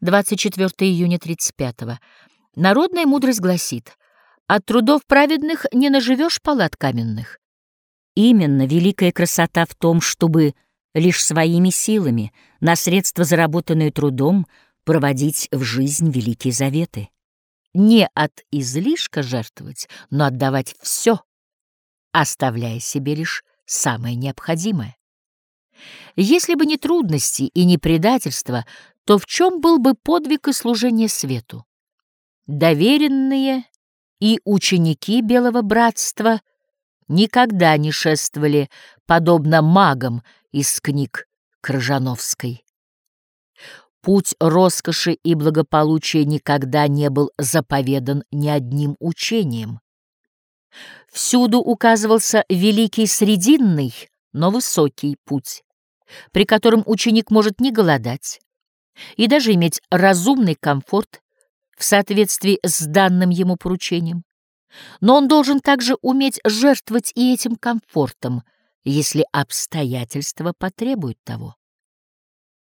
24 июня 35 -го. Народная мудрость гласит, от трудов праведных не наживешь палат каменных. Именно великая красота в том, чтобы лишь своими силами, на средства, заработанные трудом, проводить в жизнь великие заветы. Не от излишка жертвовать, но отдавать все, оставляя себе лишь самое необходимое. Если бы не трудности и не предательство, то в чем был бы подвиг и служение свету? Доверенные и ученики Белого Братства никогда не шествовали, подобно магам из книг Крыжановской. Путь роскоши и благополучия никогда не был заповедан ни одним учением. Всюду указывался великий срединный, но высокий путь, при котором ученик может не голодать и даже иметь разумный комфорт в соответствии с данным ему поручением. Но он должен также уметь жертвовать и этим комфортом, если обстоятельства потребуют того.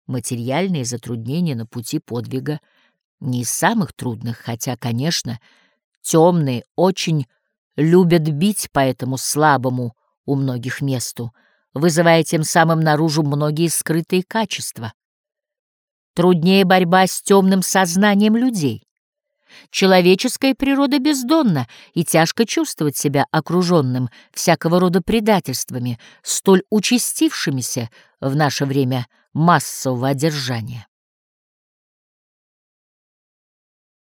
Материальные затруднения на пути подвига не из самых трудных, хотя, конечно, темные очень любят бить по этому слабому у многих месту, вызывая тем самым наружу многие скрытые качества. Труднее борьба с темным сознанием людей. Человеческая природа бездонна, и тяжко чувствовать себя окруженным всякого рода предательствами, столь участившимися в наше время массового одержания.